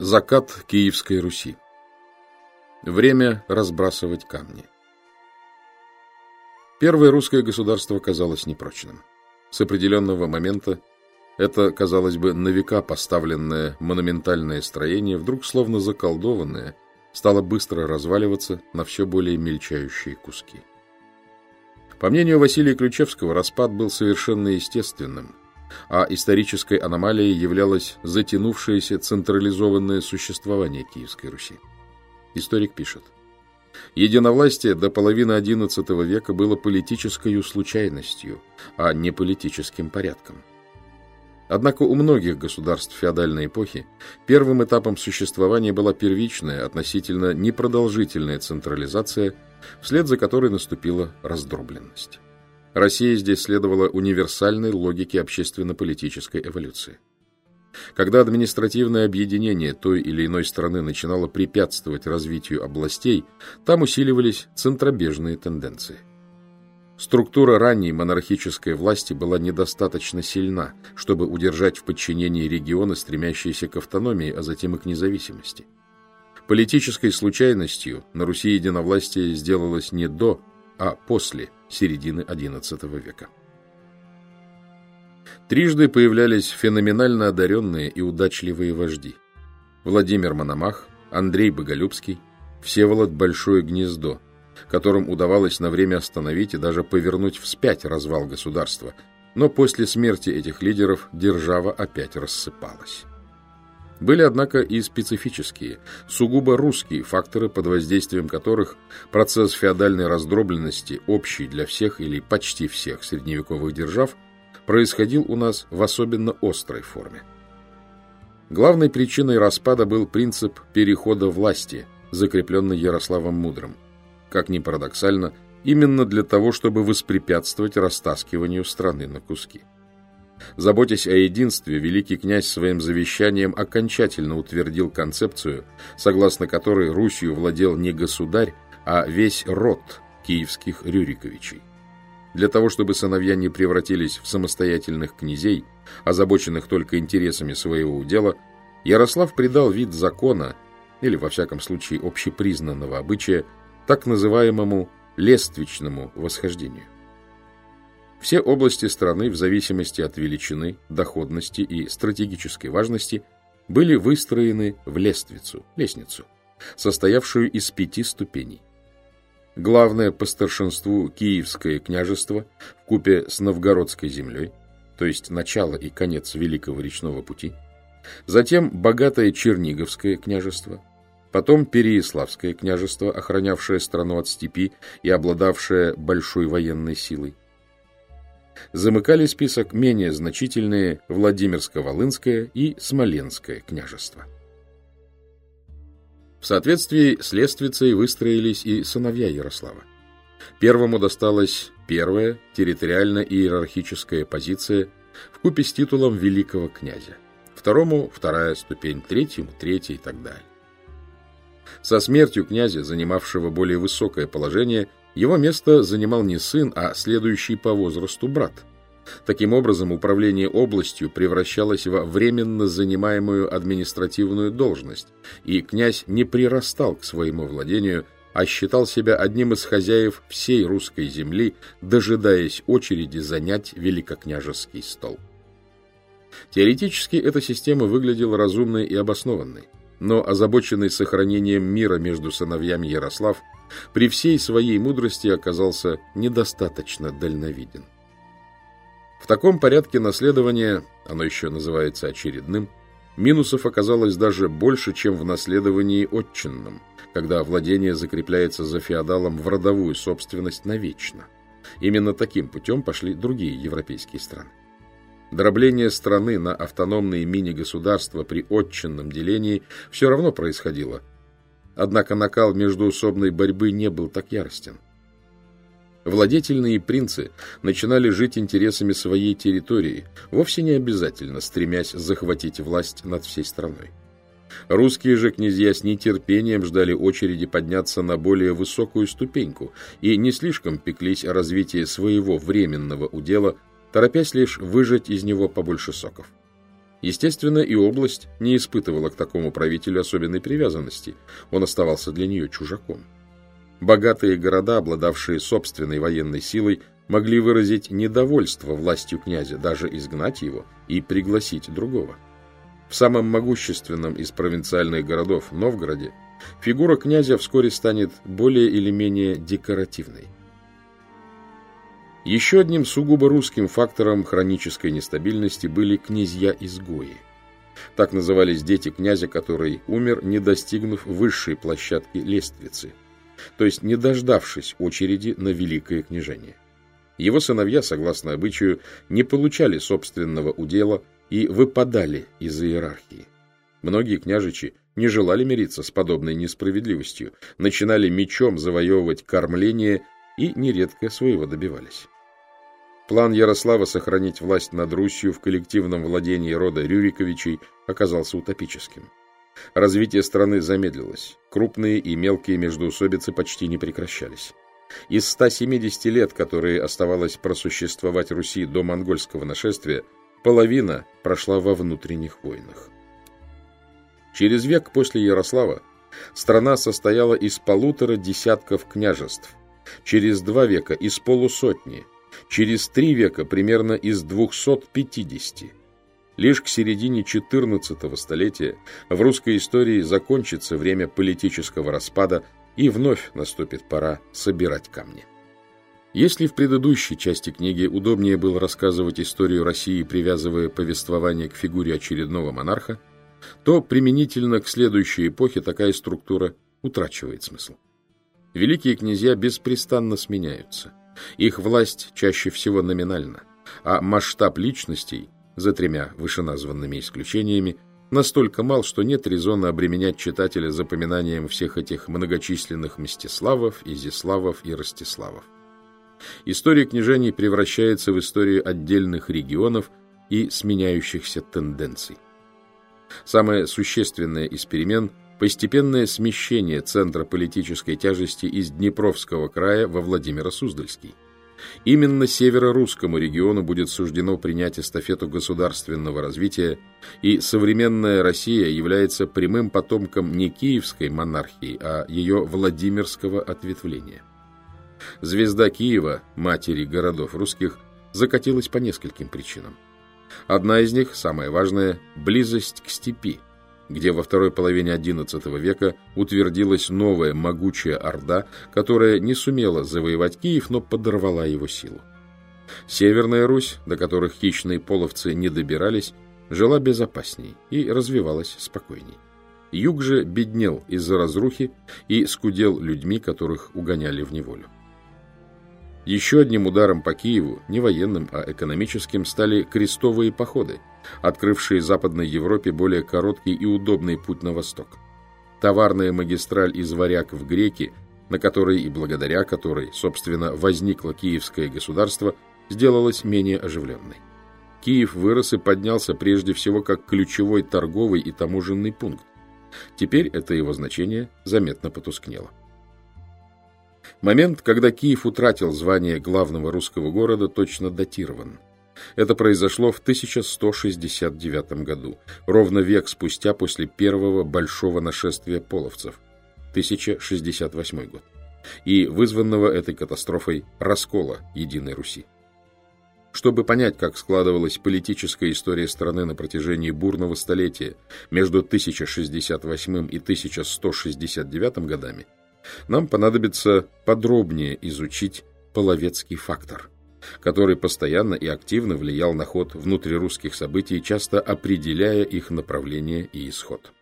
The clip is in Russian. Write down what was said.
Закат Киевской Руси. Время разбрасывать камни. Первое русское государство казалось непрочным. С определенного момента это, казалось бы, на века поставленное монументальное строение, вдруг словно заколдованное, стало быстро разваливаться на все более мельчающие куски. По мнению Василия Ключевского, распад был совершенно естественным – а исторической аномалией являлось затянувшееся централизованное существование Киевской Руси. Историк пишет. Единовластие до половины XI века было политической случайностью, а не политическим порядком. Однако у многих государств феодальной эпохи первым этапом существования была первичная, относительно непродолжительная централизация, вслед за которой наступила раздробленность. Россия здесь следовала универсальной логике общественно-политической эволюции. Когда административное объединение той или иной страны начинало препятствовать развитию областей, там усиливались центробежные тенденции. Структура ранней монархической власти была недостаточно сильна, чтобы удержать в подчинении регионы, стремящиеся к автономии, а затем и к независимости. Политической случайностью на Руси единовластие сделалось не до, а после середины XI века. Трижды появлялись феноменально одаренные и удачливые вожди. Владимир Мономах, Андрей Боголюбский, Всеволод Большое Гнездо, которым удавалось на время остановить и даже повернуть вспять развал государства, но после смерти этих лидеров держава опять рассыпалась. Были, однако, и специфические, сугубо русские факторы, под воздействием которых процесс феодальной раздробленности, общий для всех или почти всех средневековых держав, происходил у нас в особенно острой форме. Главной причиной распада был принцип перехода власти, закрепленный Ярославом Мудрым. Как ни парадоксально, именно для того, чтобы воспрепятствовать растаскиванию страны на куски. Заботясь о единстве, великий князь своим завещанием окончательно утвердил концепцию, согласно которой Русью владел не государь, а весь род киевских Рюриковичей. Для того, чтобы сыновья не превратились в самостоятельных князей, озабоченных только интересами своего удела, Ярослав придал вид закона, или, во всяком случае, общепризнанного обычая, так называемому лествичному восхождению. Все области страны, в зависимости от величины, доходности и стратегической важности, были выстроены в лествицу, лестницу, состоявшую из пяти ступеней. Главное по старшинству Киевское княжество в купе с Новгородской землей, то есть начало и конец Великого речного пути, затем богатое Черниговское княжество, потом Переяславское княжество, охранявшее страну от степи и обладавшее большой военной силой, замыкали список менее значительные Владимирско-Волынское и Смоленское княжества. В соответствии с Лествицей выстроились и сыновья Ярослава. Первому досталась первая территориально-иерархическая позиция в купе с титулом великого князя, второму – вторая ступень, третьему – третья и так далее. Со смертью князя, занимавшего более высокое положение, его место занимал не сын, а следующий по возрасту брат. Таким образом, управление областью превращалось во временно занимаемую административную должность, и князь не прирастал к своему владению, а считал себя одним из хозяев всей русской земли, дожидаясь очереди занять великокняжеский стол. Теоретически эта система выглядела разумной и обоснованной, но озабоченный сохранением мира между сыновьями Ярослав – при всей своей мудрости оказался недостаточно дальновиден. В таком порядке наследования, оно еще называется очередным, минусов оказалось даже больше, чем в наследовании отчинном, когда владение закрепляется за феодалом в родовую собственность навечно. Именно таким путем пошли другие европейские страны. Дробление страны на автономные мини-государства при отчинном делении все равно происходило – Однако накал междуусобной борьбы не был так яростен. Владетельные принцы начинали жить интересами своей территории, вовсе не обязательно стремясь захватить власть над всей страной. Русские же князья с нетерпением ждали очереди подняться на более высокую ступеньку и не слишком пеклись о развитии своего временного удела, торопясь лишь выжать из него побольше соков. Естественно, и область не испытывала к такому правителю особенной привязанности, он оставался для нее чужаком. Богатые города, обладавшие собственной военной силой, могли выразить недовольство властью князя, даже изгнать его и пригласить другого. В самом могущественном из провинциальных городов, Новгороде, фигура князя вскоре станет более или менее декоративной. Еще одним сугубо русским фактором хронической нестабильности были князья-изгои. Так назывались дети князя, который умер, не достигнув высшей площадки лествицы, то есть не дождавшись очереди на великое княжение. Его сыновья, согласно обычаю, не получали собственного удела и выпадали из иерархии. Многие княжичи не желали мириться с подобной несправедливостью, начинали мечом завоевывать кормление и нередко своего добивались. План Ярослава сохранить власть над Русью в коллективном владении рода Рюриковичей оказался утопическим. Развитие страны замедлилось, крупные и мелкие междоусобицы почти не прекращались. Из 170 лет, которые оставалось просуществовать Руси до монгольского нашествия, половина прошла во внутренних войнах. Через век после Ярослава страна состояла из полутора десятков княжеств, через два века из полусотни, через три века примерно из 250. Лишь к середине XIV столетия в русской истории закончится время политического распада и вновь наступит пора собирать камни. Если в предыдущей части книги удобнее было рассказывать историю России, привязывая повествование к фигуре очередного монарха, то применительно к следующей эпохе такая структура утрачивает смысл. Великие князья беспрестанно сменяются. Их власть чаще всего номинальна, а масштаб личностей, за тремя вышеназванными исключениями, настолько мал, что нет резона обременять читателя запоминанием всех этих многочисленных Мстиславов, Изиславов и Ростиславов. История княжений превращается в историю отдельных регионов и сменяющихся тенденций. Самое существенное из перемен – постепенное смещение центра политической тяжести из Днепровского края во Владимиро-Суздальский. Именно северо-русскому региону будет суждено принять эстафету государственного развития, и современная Россия является прямым потомком не киевской монархии, а ее Владимирского ответвления. Звезда Киева, матери городов русских, закатилась по нескольким причинам. Одна из них, самая важная, близость к степи, где во второй половине XI века утвердилась новая могучая орда, которая не сумела завоевать Киев, но подорвала его силу. Северная Русь, до которых хищные половцы не добирались, жила безопасней и развивалась спокойней. Юг же беднел из-за разрухи и скудел людьми, которых угоняли в неволю. Еще одним ударом по Киеву, не военным, а экономическим, стали крестовые походы, открывшие Западной Европе более короткий и удобный путь на восток. Товарная магистраль из Варяг в Греки, на которой и благодаря которой, собственно, возникло Киевское государство, сделалась менее оживленной. Киев вырос и поднялся прежде всего как ключевой торговый и таможенный пункт. Теперь это его значение заметно потускнело. Момент, когда Киев утратил звание главного русского города, точно датирован. Это произошло в 1169 году, ровно век спустя после первого большого нашествия половцев, 1068 год, и вызванного этой катастрофой раскола Единой Руси. Чтобы понять, как складывалась политическая история страны на протяжении бурного столетия между 1068 и 1169 годами, нам понадобится подробнее изучить половецкий фактор, который постоянно и активно влиял на ход внутрирусских событий, часто определяя их направление и исход.